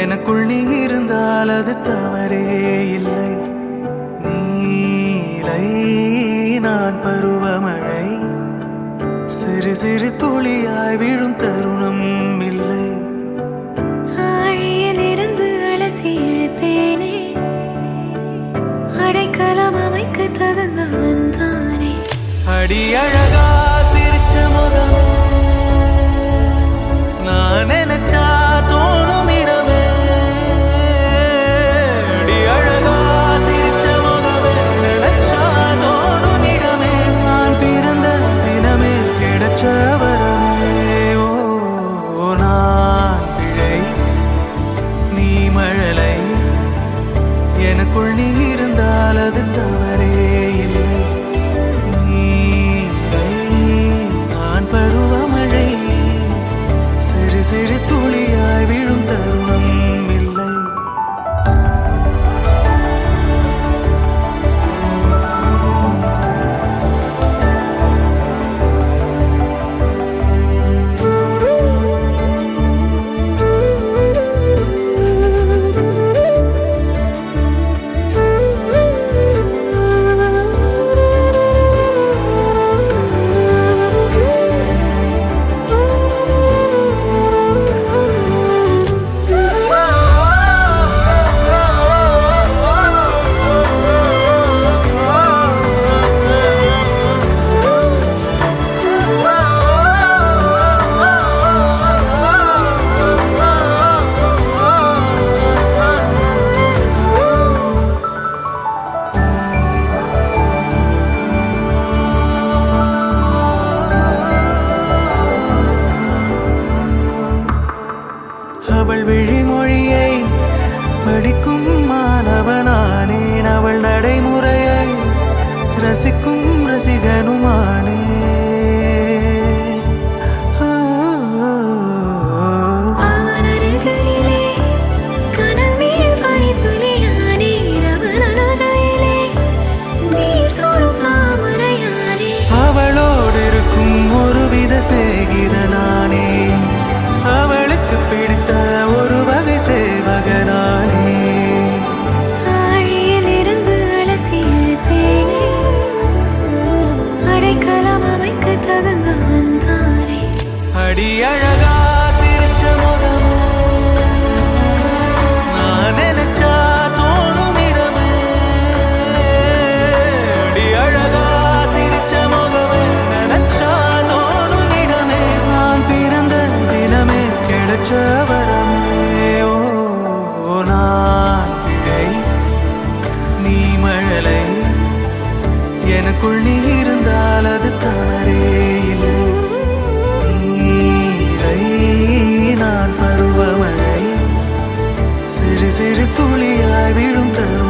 எனக்குள் நீ இருந்தால் அது தவறே இல்லை. நீலை நான் பருவமழை சிறு சிறு துளியாய் விழும் தருணம் இல்லை. ஆழியில் இருந்து அலசி இழுத்தேனே அடைக்கலம் அமைக்க தகுந்தவன் தானே. அடி அழகா சிரிச்ச முகமே நான் நினைச்சா தொடும் தாமரையானே. அவளோடு இருக்கும் ஒருவித சிநேகிதனானே அடி அழகா சிரிச்ச முகமோ. நான் நினைச்சா தோணும் இடமே. அடி அழகா சிரிச்ச முகமே. நினைச்சா தோணும் இடமே. நான் பிறந்த தினமே கிடைச்ச வரமே. ஓ நான் நீ மழலை. எனக்குள் நீ துளியாய் விழும் தரும்